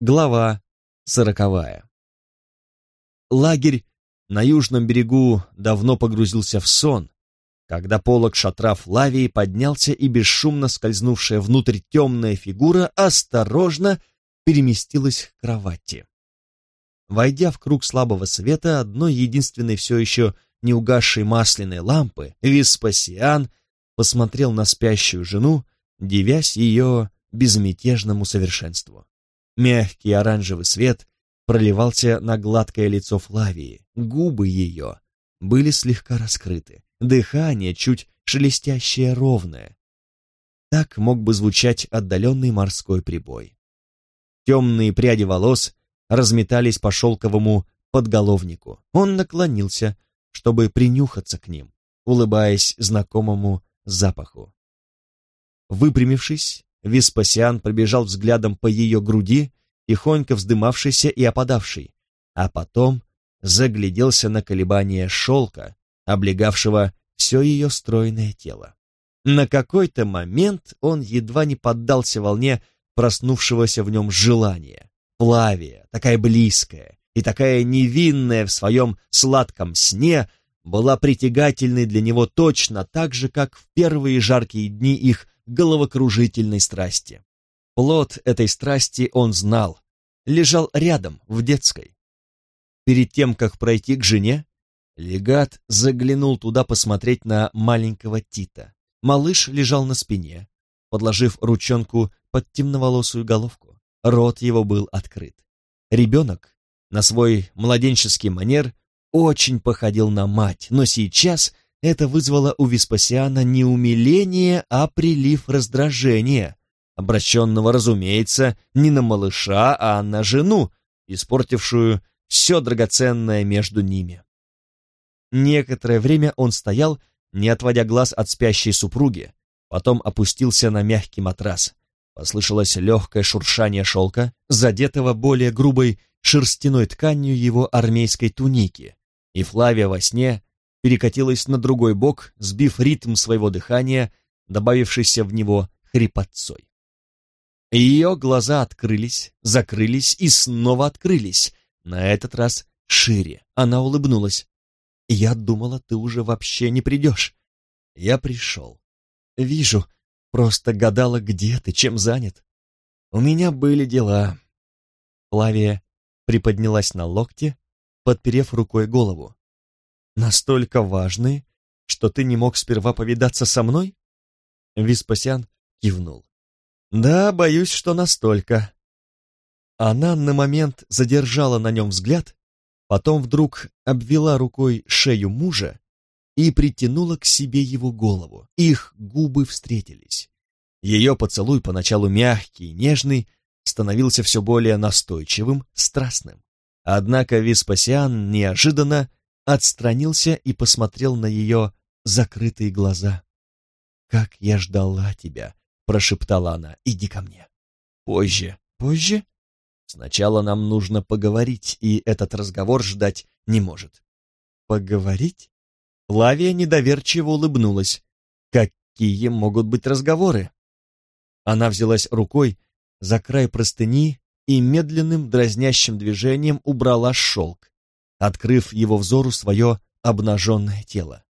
Глава сороковая. Лагерь на южном берегу давно погрузился в сон, когда полог шатра Флавии поднялся и бесшумно скользнувшая внутрь темная фигура осторожно переместилась к кровати. Войдя в круг слабого света одной единственной все еще не угасшей масляной лампы, Веспасиан посмотрел на спящую жену, девясь ее безмятежному совершенству. Мягкий оранжевый свет проливался на гладкое лицо Флавии, губы ее были слегка раскрыты, дыхание чуть шелестящее ровное. Так мог бы звучать отдаленный морской прибой. Темные пряди волос разметались по шелковому подголовнику. Он наклонился, чтобы принюхаться к ним, улыбаясь знакомому запаху. Выпрямившись, Веспасиан пробежал взглядом по ее груди, тихонько вздымавшейся и опадавшей, а потом загляделся на колебания шелка, облегавшего все ее стройное тело. На какой-то момент он едва не поддался волне проснувшегося в нем желания. Плавия, такая близкая и такая невинная в своем сладком сне, была притягательной для него точно так же, как в первые жаркие дни их головокружительной страсти. Плод этой страсти он знал, лежал рядом, в детской. Перед тем, как пройти к жене, легат заглянул туда посмотреть на маленького Тита. Малыш лежал на спине, подложив ручонку под темноволосую головку. Рот его был открыт. Ребенок, на свой младенческий манер, очень походил на мать, но сейчас это вызвало у Веспасиана не умиление, а прилив раздражения, обращенного, разумеется, не на малыша, а на жену, испортившую все драгоценное между ними. Некоторое время он стоял, не отводя глаз от спящей супруги, потом опустился на мягкий матрас. Послышалось легкое шуршание шелка, задетого более грубой шерстяной тканью его армейской туники, и Флавия во сне перекатилась на другой бок, сбив ритм своего дыхания, добавившийся в него хрипотцой. Ее глаза открылись, закрылись и снова открылись, на этот раз шире. Она улыбнулась. «Я думала, ты уже вообще не придешь. Я пришел. Вижу, просто гадала, где ты, чем занят. У меня были дела». Флавия приподнялась на локте, подперев рукой голову. Настолько важные, что ты не мог сперва повидаться со мной? Веспасиан кивнул. Да, боюсь, что настолько. Она на момент задержала на нем взгляд, потом вдруг обвела рукой шею мужа и притянула к себе его голову. Их губы встретились. Ее поцелуй, поначалу мягкий, нежный, становился все более настойчивым, страстным. Однако Веспасиан неожиданно отстранился и посмотрел на ее закрытые глаза. «Как я ждала тебя!» — прошептала она. «Иди ко мне». «Позже». «Позже?» «Сначала нам нужно поговорить, и этот разговор ждать не может». «Поговорить?» Лавия недоверчиво улыбнулась. «Какие могут быть разговоры?» Она взялась рукой за край простыни и медленным дразнящим движением убрала шелк открыв его взору свое обнаженное тело.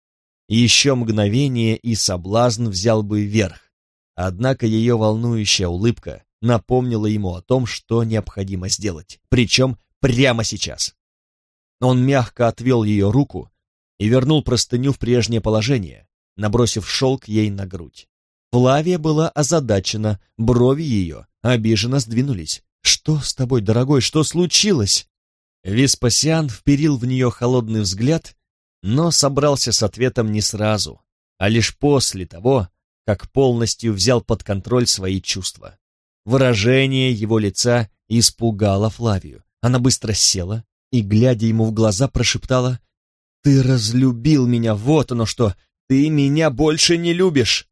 Еще мгновение, и соблазн взял бы верх. Однако ее волнующая улыбка напомнила ему о том, что необходимо сделать, причем прямо сейчас. Он мягко отвел ее руку и вернул простыню в прежнее положение, набросив шелк ей на грудь. Флавия была озадачена, брови ее обиженно сдвинулись. «Что с тобой, дорогой, что случилось?» Веспасиан вперил в нее холодный взгляд, но собрался с ответом не сразу, а лишь после того, как полностью взял под контроль свои чувства. Выражение его лица испугало Флавию. Она быстро села и, глядя ему в глаза, прошептала «Ты разлюбил меня, вот оно что! Ты меня больше не любишь!»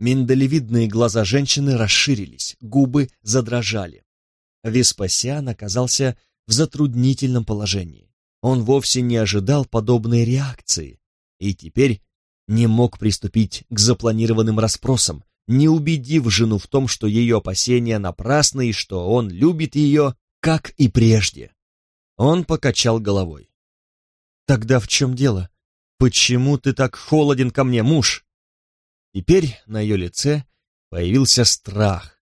Миндалевидные глаза женщины расширились, губы задрожали. Веспасиан оказался в затруднительном положении. Он вовсе не ожидал подобной реакции и теперь не мог приступить к запланированным расспросам, не убедив жену в том, что ее опасения напрасны и что он любит ее, как и прежде. Он покачал головой. «Тогда в чем дело? Почему ты так холоден ко мне, муж?» Теперь на ее лице появился страх,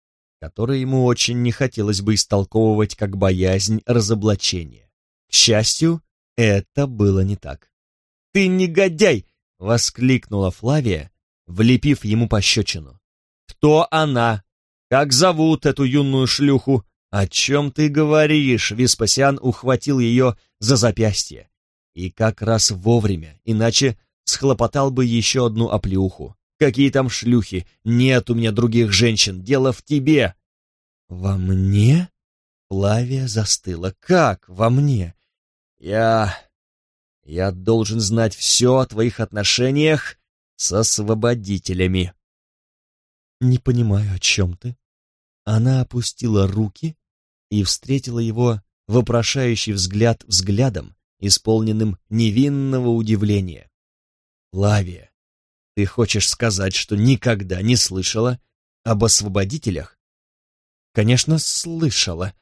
который ему очень не хотелось бы истолковывать как боязнь разоблачения. К счастью, это было не так. «Ты негодяй!» — воскликнула Флавия, влепив ему пощечину. «Кто она? Как зовут эту юную шлюху? О чем ты говоришь?» Веспасиан ухватил ее за запястье. И как раз вовремя, иначе схлопотал бы еще одну оплеуху. Какие там шлюхи? Нет у меня других женщин, дело в тебе. Во мне? Флавия застыла. Как во мне? Я... Я должен знать все о твоих отношениях с освободителями. Не понимаю, о чем ты. Она опустила руки и встретила его вопрошающий взгляд взглядом, исполненным невинного удивления. Лавия, ты хочешь сказать, что никогда не слышала об освободителях? Конечно, слышала.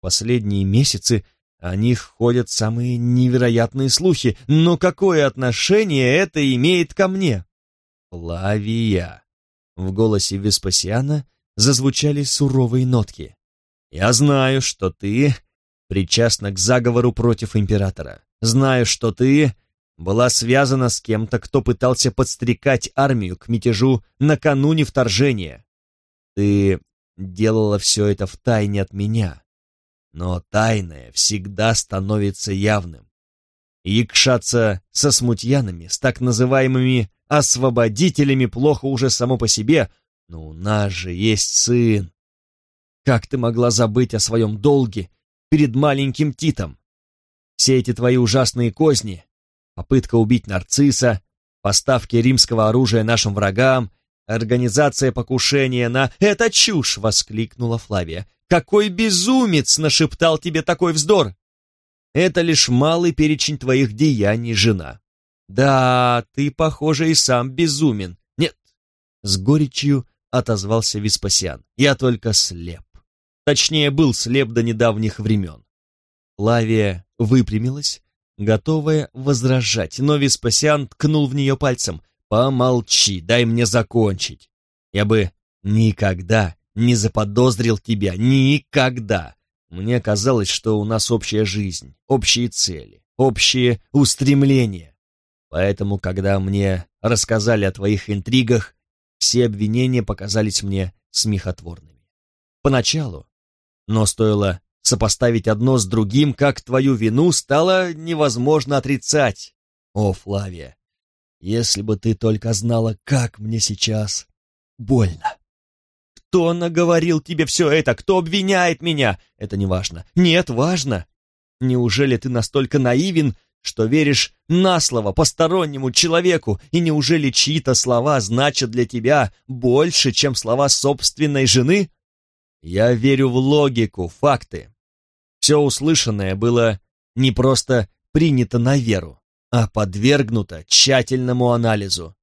Последние месяцы о них ходят самые невероятные слухи, но какое отношение это имеет ко мне? Лавия. В голосе Веспасиана зазвучали суровые нотки. Я знаю, что ты причастна к заговору против императора. Знаю, что ты была связана с кем-то, кто пытался подстрекать армию к мятежу накануне вторжения. Ты делала все это в тайне от меня, но тайное всегда становится явным. Якшаться со смутьянами, с так называемыми освободителями плохо уже само по себе, но у нас же есть сын. Как ты могла забыть о своем долге перед маленьким Титом? Все эти твои ужасные козни, попытка убить нарцисса, поставки римского оружия нашим врагам, организация покушения на... «Это чушь!» — воскликнула Флавия. «Какой безумец нашептал тебе такой вздор!» «Это лишь малый перечень твоих деяний, жена». «Да, ты, похоже, и сам безумен». «Нет», — с горечью отозвался Веспасиан. «Я только слеп. Точнее, был слеп до недавних времен». Флавия выпрямилась, готовая возражать, но Веспасиан ткнул в нее пальцем. «Помолчи, дай мне закончить. Я бы никогда не заподозрил тебя, никогда. Мне казалось, что у нас общая жизнь, общие цели, общие устремления. Поэтому, когда мне рассказали о твоих интригах, все обвинения показались мне смехотворными. Поначалу, но стоило Сопоставить одно с другим, как твою вину, стало невозможно отрицать. О, Флавия, если бы ты только знала, как мне сейчас больно. Кто наговорил тебе все это? Кто обвиняет меня? Это не важно. Нет, важно. Неужели ты настолько наивен, что веришь на слово постороннему человеку, и неужели чьи-то слова значат для тебя больше, чем слова собственной жены? Я верю в логику, факты. Все услышанное было не просто принято на веру, а подвергнуто тщательному анализу.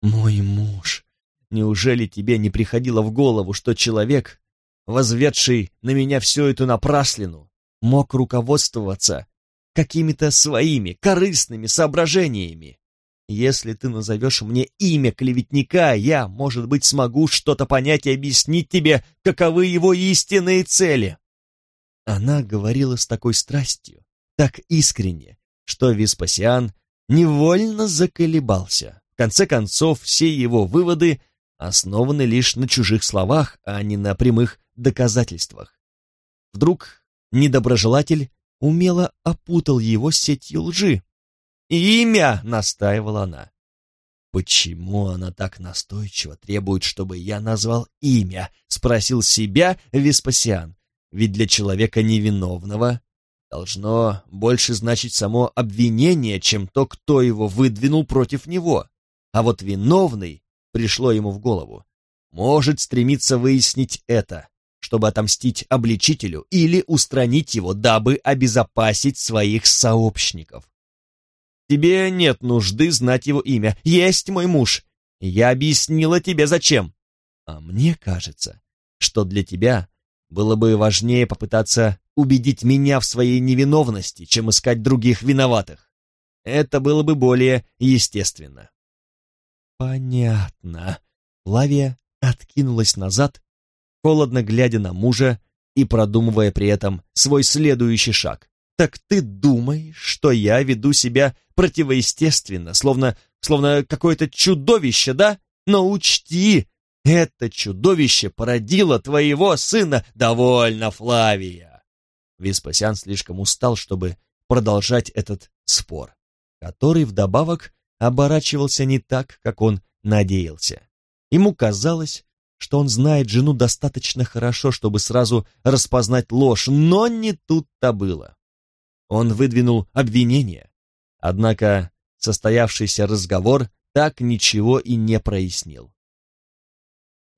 «Мой муж, неужели тебе не приходило в голову, что человек, возведший на меня всю эту напраслину, мог руководствоваться какими-то своими корыстными соображениями? Если ты назовешь мне имя клеветника, я, может быть, смогу что-то понять и объяснить тебе, каковы его истинные цели. Она говорила с такой страстью, так искренне, что Веспасиан невольно заколебался. В конце концов, все его выводы основаны лишь на чужих словах, а не на прямых доказательствах. Вдруг недоброжелатель умело опутал его сетью лжи. «Имя!» — настаивала она. «Почему она так настойчиво требует, чтобы я назвал имя?» — спросил себя Веспасиан. «Ведь для человека невиновного должно больше значить само обвинение, чем то, кто его выдвинул против него. А вот виновный, пришло ему в голову, может стремиться выяснить это, чтобы отомстить обличителю или устранить его, дабы обезопасить своих сообщников. Тебе нет нужды знать его имя. Есть мой муж. Я объяснила тебе зачем. А мне кажется, что для тебя было бы важнее попытаться убедить меня в своей невиновности, чем искать других виноватых. Это было бы более естественно. Понятно. Лавия откинулась назад, холодно глядя на мужа и продумывая при этом свой следующий шаг. «Так ты думаешь, что я веду себя противоестественно, словно, словно какое-то чудовище, да? Но учти, это чудовище породило твоего сына. Довольно, Флавия!» Веспасиан слишком устал, чтобы продолжать этот спор, который вдобавок оборачивался не так, как он надеялся. Ему казалось, что он знает жену достаточно хорошо, чтобы сразу распознать ложь, но не тут-то было. Он выдвинул обвинение, однако состоявшийся разговор так ничего и не прояснил.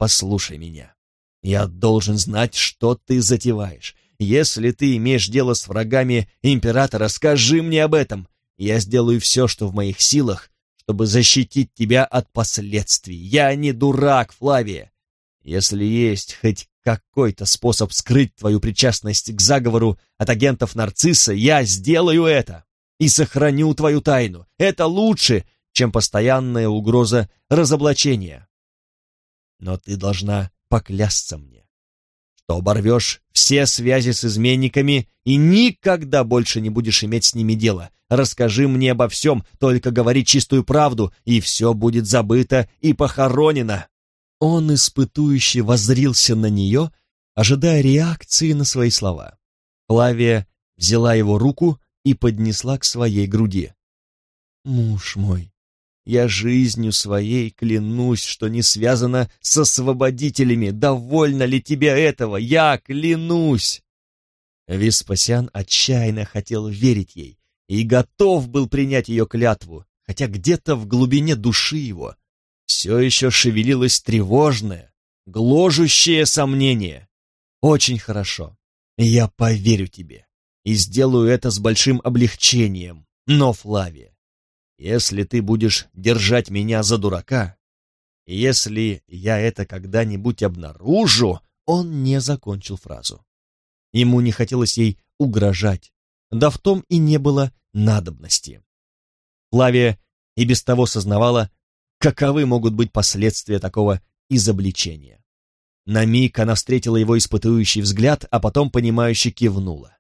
«Послушай меня. Я должен знать, что ты затеваешь. Если ты имеешь дело с врагами императора, скажи мне об этом. Я сделаю все, что в моих силах, чтобы защитить тебя от последствий. Я не дурак, Флавия. Если есть хоть какой-то способ скрыть твою причастность к заговору от агентов Нарцисса, я сделаю это и сохраню твою тайну. Это лучше, чем постоянная угроза разоблачения. Но ты должна поклясться мне, что оборвешь все связи с изменниками и никогда больше не будешь иметь с ними дела. Расскажи мне обо всем, только говори чистую правду, и все будет забыто и похоронено. Он испытующе воззрился на нее, ожидая реакции на свои слова. Флавия взяла его руку и поднесла к своей груди. «Муж мой, я жизнью своей клянусь, что не связано с освободителями. Довольно ли тебе этого? Я клянусь!» Веспасиан отчаянно хотел верить ей и готов был принять ее клятву, хотя где-то в глубине души его все еще шевелилось тревожное, гложущее сомнение. Очень хорошо. Я поверю тебе и сделаю это с большим облегчением. Но, Флавия, если ты будешь держать меня за дурака, если я это когда-нибудь обнаружу, он не закончил фразу. Ему не хотелось ей угрожать, да в том и не было надобности. Флавия и без того сознавала, каковы могут быть последствия такого изобличения. На миг она встретила его испытующий взгляд, а потом понимающе кивнула.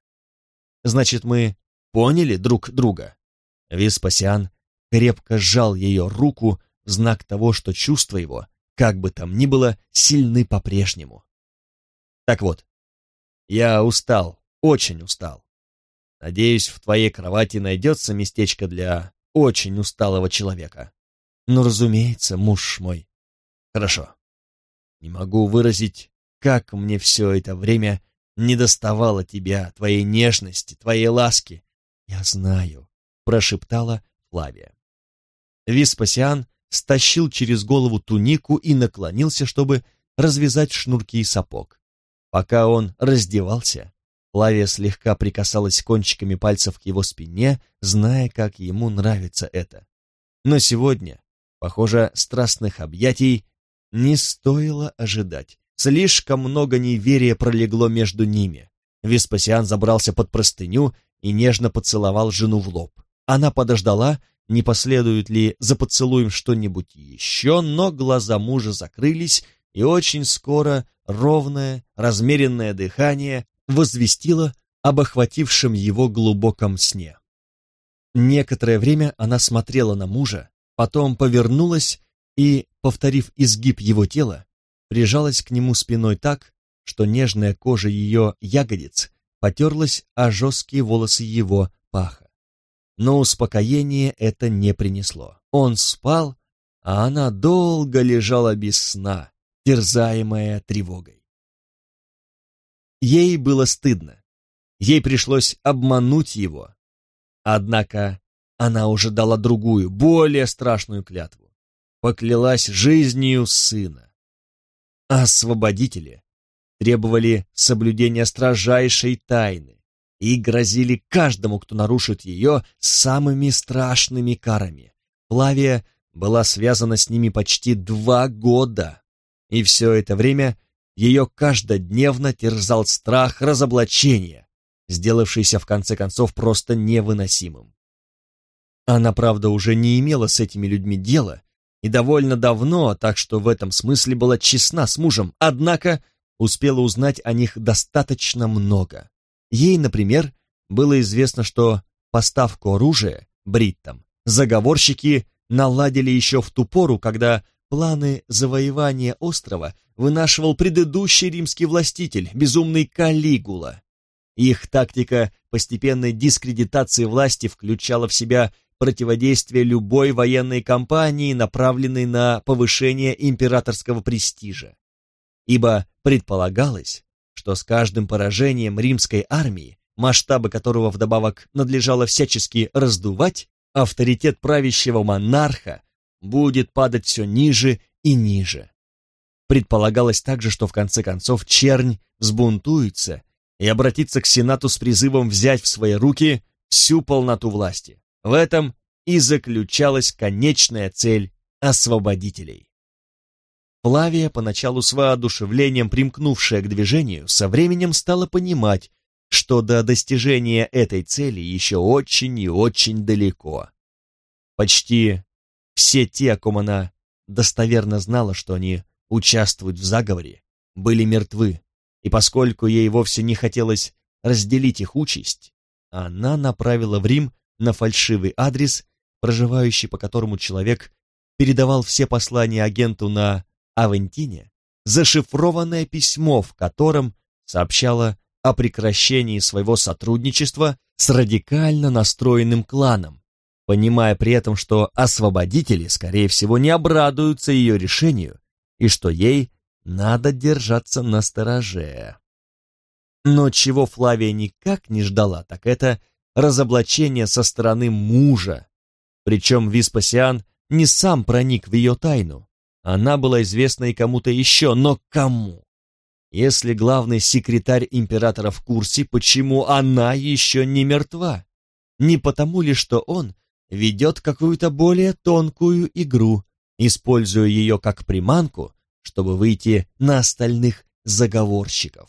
«Значит, мы поняли друг друга?» Веспасиан крепко сжал ее руку в знак того, что чувства его, как бы там ни было, сильны по-прежнему. «Так вот, я устал, очень устал. Надеюсь, в твоей кровати найдется местечко для очень усталого человека. Ну, разумеется, муж мой. Хорошо. Не могу выразить, как мне все это время недоставало тебя, твоей нежности, твоей ласки. Я знаю, прошептала Флавия. Веспасиан стащил через голову тунику и наклонился, чтобы развязать шнурки и сапог. Пока он раздевался, Флавия слегка прикасалась кончиками пальцев к его спине, зная, как ему нравится это. Но сегодня Похоже, страстных объятий не стоило ожидать. Слишком много неверия пролегло между ними. Веспасиан забрался под простыню и нежно поцеловал жену в лоб. Она подождала, не последует ли за поцелуем что-нибудь еще, но глаза мужа закрылись, и очень скоро ровное, размеренное дыхание возвестило об охватившем его глубоком сне. Некоторое время она смотрела на мужа, потом повернулась и, повторив изгиб его тела, прижалась к нему спиной так, что нежная кожа ее ягодиц потерлась о жесткие волосы его паха. Но успокоение это не принесло. Он спал, а она долго лежала без сна, терзаемая тревогой. Ей было стыдно. Ей пришлось обмануть его. Однако она уже дала другую, более страшную клятву. Поклялась жизнью сына. Освободители требовали соблюдения строжайшей тайны и грозили каждому, кто нарушит ее, самыми страшными карами. Плавия была связана с ними почти два года. И все это время ее каждодневно терзал страх разоблачения, сделавшийся в конце концов просто невыносимым. Она, правда, уже не имела с этими людьми дела, и довольно давно, так что в этом смысле была честна с мужем, однако успела узнать о них достаточно много. Ей, например, было известно, что поставку оружия бриттам заговорщики наладили еще в ту пору, когда планы завоевания острова вынашивал предыдущий римский властитель, безумный Калигула. Их тактика постепенной дискредитации власти включала в себя противодействие любой военной кампании, направленной на повышение императорского престижа. Ибо предполагалось, что с каждым поражением римской армии, масштабы которого вдобавок надлежало всячески раздувать, авторитет правящего монарха будет падать все ниже и ниже. Предполагалось также, что в конце концов чернь взбунтуется и обратится к Сенату с призывом взять в свои руки всю полноту власти. В этом и заключалась конечная цель освободителей. Флавия, поначалу с воодушевлением примкнувшая к движению, со временем стала понимать, что до достижения этой цели еще очень и очень далеко. Почти все те, о ком она достоверно знала, что они участвуют в заговоре, были мертвы, и поскольку ей вовсе не хотелось разделить их участь, она направила в Рим на фальшивый адрес, проживающий по которому человек передавал все послания агенту на Авентине, зашифрованное письмо, в котором сообщало о прекращении своего сотрудничества с радикально настроенным кланом, понимая при этом, что освободители, скорее всего, не обрадуются ее решению и что ей надо держаться на стороже. Но чего Флавия никак не ждала, так это разоблачение со стороны мужа. Причем Веспасиан не сам проник в ее тайну. Она была известна и кому-то еще, но кому? Если главный секретарь императора в курсе, почему она еще не мертва? Не потому ли, что он ведет какую-то более тонкую игру, используя ее как приманку, чтобы выйти на остальных заговорщиков?